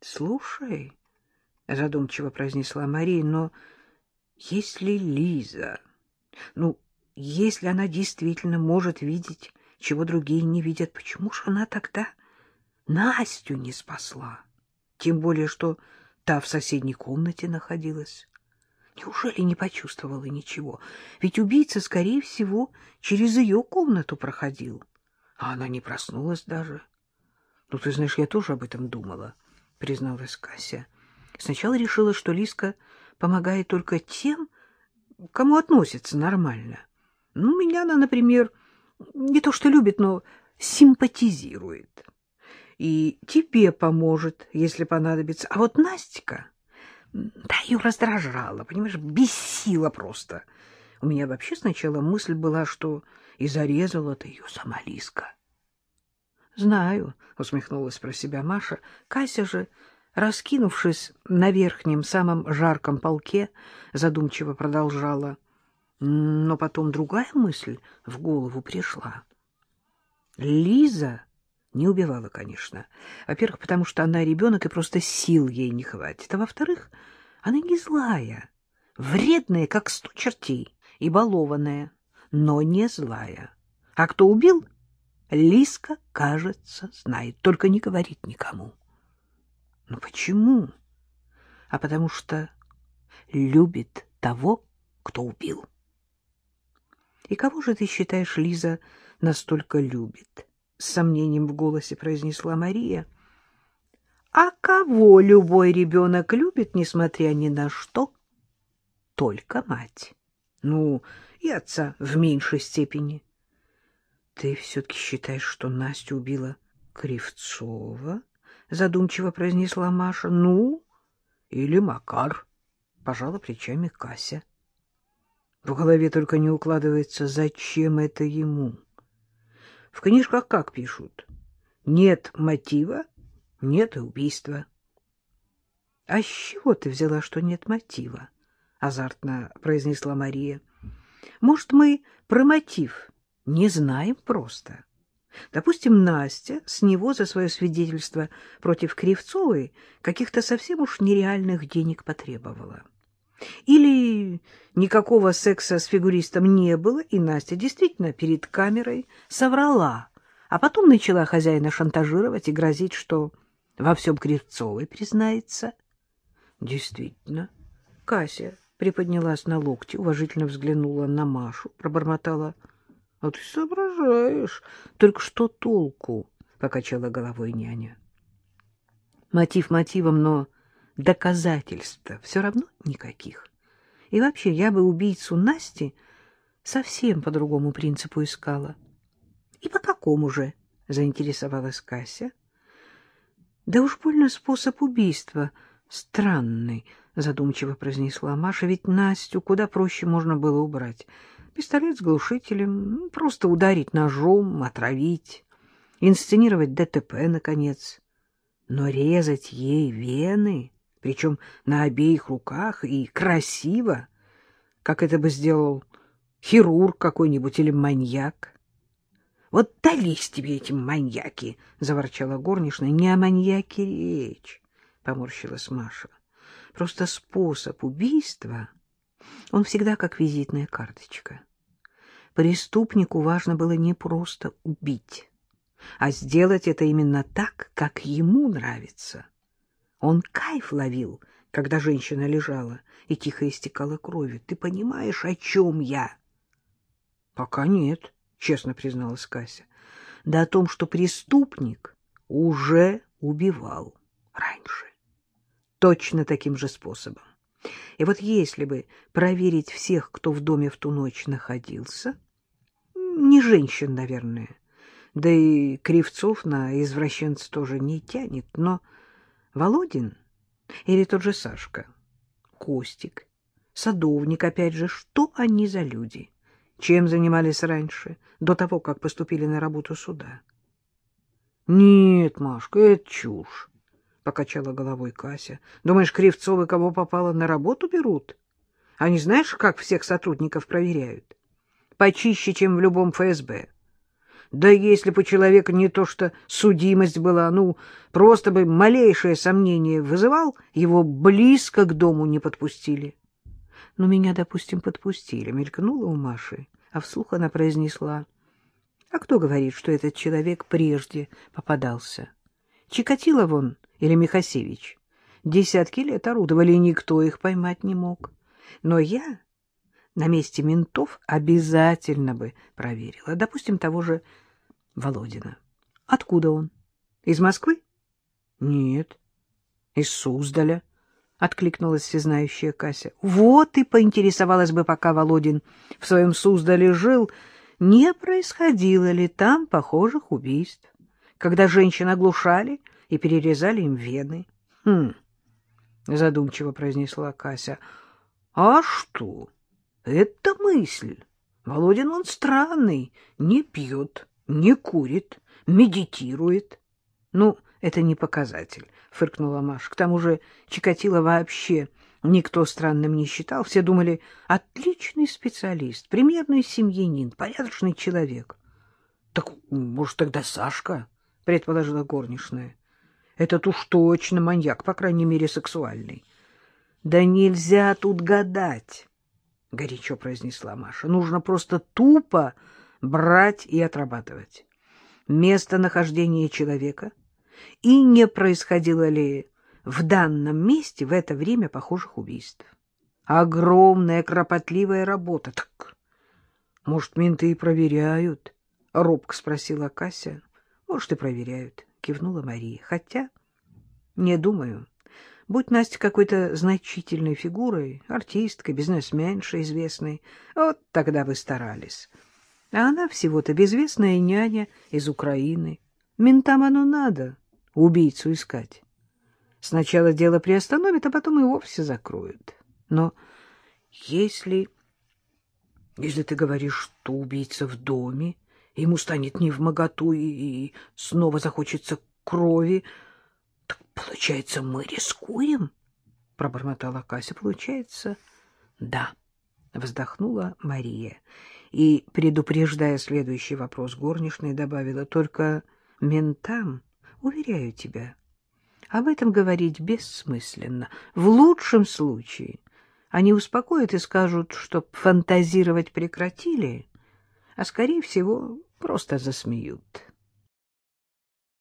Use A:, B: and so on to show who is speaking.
A: — Слушай, — задумчиво произнесла Мария, — но если Лиза, ну, если она действительно может видеть, чего другие не видят, почему же она тогда Настю не спасла? Тем более, что та в соседней комнате находилась. Неужели не почувствовала ничего? Ведь убийца, скорее всего, через ее комнату проходил. А она не проснулась даже. Ну, ты знаешь, я тоже об этом думала, призналась Кася. Сначала решила, что Лиска помогает только тем, кому относится нормально. Ну, меня она, например, не то что любит, но симпатизирует. И тебе поможет, если понадобится. А вот Настя, да, ее раздражала, понимаешь, бесила просто. У меня вообще сначала мысль была, что и зарезала-то ее сама Лиска. — Знаю, — усмехнулась про себя Маша. Кася же, раскинувшись на верхнем, самом жарком полке, задумчиво продолжала. Но потом другая мысль в голову пришла. Лиза не убивала, конечно. Во-первых, потому что она ребенок, и просто сил ей не хватит. А во-вторых, она не злая, вредная, как сто чертей, и балованная, но не злая. А кто убил, Лиска, кажется, знает, только не говорит никому. Ну почему? А потому что любит того, кто убил. И кого же ты считаешь, Лиза настолько любит? С сомнением в голосе произнесла Мария. А кого любой ребенок любит, несмотря ни на что? Только мать. Ну, и отца в меньшей степени. Ты все-таки считаешь, что Настю убила Кривцова? Задумчиво произнесла Маша. Ну, или Макар. Пожала плечами Кася. В голове только не укладывается, зачем это ему. В книжках как пишут? Нет мотива, нет и убийства. — А с чего ты взяла, что нет мотива? — азартно произнесла Мария. — Может, мы про мотив не знаем просто. Допустим, Настя с него за свое свидетельство против Кривцовой каких-то совсем уж нереальных денег потребовала. Или никакого секса с фигуристом не было, и Настя действительно перед камерой соврала, а потом начала хозяина шантажировать и грозить, что во всем Кривцовой признается. Действительно, Кася приподнялась на локти, уважительно взглянула на Машу, пробормотала —— А ты соображаешь. Только что толку? — покачала головой няня. Мотив мотивом, но доказательств все равно никаких. И вообще, я бы убийцу Насти совсем по другому принципу искала. — И по какому же? — заинтересовалась Кася. — Да уж больно способ убийства странный, — задумчиво произнесла Маша, — ведь Настю куда проще можно было убрать — Пистолет с глушителем, ну, просто ударить ножом, отравить, инсценировать ДТП, наконец. Но резать ей вены, причем на обеих руках, и красиво, как это бы сделал хирург какой-нибудь или маньяк. — Вот дались тебе эти маньяки! — заворчала горничная. — Не о маньяке речь, — поморщилась Маша. — Просто способ убийства он всегда как визитная карточка. Преступнику важно было не просто убить, а сделать это именно так, как ему нравится. Он кайф ловил, когда женщина лежала и тихо истекала кровью. Ты понимаешь, о чем я? — Пока нет, — честно призналась Кася. — Да о том, что преступник уже убивал раньше. Точно таким же способом. И вот если бы проверить всех, кто в доме в ту ночь находился, не женщин, наверное, да и Кривцов на извращенца тоже не тянет, но Володин или тот же Сашка, Костик, садовник, опять же, что они за люди? Чем занимались раньше, до того, как поступили на работу сюда? — Нет, Машка, это чушь. — покачала головой Кася. — Думаешь, Кривцовы кого попало на работу берут? Они знаешь, как всех сотрудников проверяют? Почище, чем в любом ФСБ. Да если бы у человека не то что судимость была, ну, просто бы малейшее сомнение вызывал, его близко к дому не подпустили. Но «Ну, меня, допустим, подпустили, мелькнула у Маши, а вслух она произнесла. А кто говорит, что этот человек прежде попадался? Чикатило вон или Михасевич? Десятки лет орудовали, и никто их поймать не мог. Но я на месте ментов обязательно бы проверила. Допустим, того же Володина. Откуда он? Из Москвы? Нет. Из Суздаля. — откликнулась всезнающая Кася. — Вот и поинтересовалась бы, пока Володин в своем Суздале жил, не происходило ли там похожих убийств, когда женщин оглушали и перерезали им вены. — Хм, — задумчиво произнесла Кася. — А что? Это мысль. Володин он странный, не пьет, не курит, медитирует. Ну, это не показатель, — фыркнула Маша. К тому же Чикатило вообще никто странным не считал. Все думали, отличный специалист, примерный семьянин, порядочный человек. — Так, может, тогда Сашка? — предположила горничная. — Этот уж точно маньяк, по крайней мере, сексуальный. — Да нельзя тут гадать, — горячо произнесла Маша. — Нужно просто тупо брать и отрабатывать. Местонахождение человека — и не происходило ли в данном месте в это время похожих убийств. Огромная кропотливая работа. Так, может, менты и проверяют? — робко спросила Кася. — Может, и проверяют, — кивнула Мария. — Хотя, не думаю. Будь Настя какой-то значительной фигурой, артисткой, бизнесменшей известной, вот тогда вы старались. А она всего-то безвестная няня из Украины. Ментам оно надо убийцу искать. Сначала дело приостановят, а потом и вовсе закроют. Но если... Если ты говоришь, что убийца в доме, ему станет не в моготу и, снова захочется крови, так, получается, мы рискуем? — пробормотала Кася. — Получается, да, — вздохнула Мария. И, предупреждая следующий вопрос горничной, добавила, — только ментам Уверяю тебя, об этом говорить бессмысленно. В лучшем случае они успокоят и скажут, чтоб фантазировать прекратили, а, скорее всего, просто засмеют.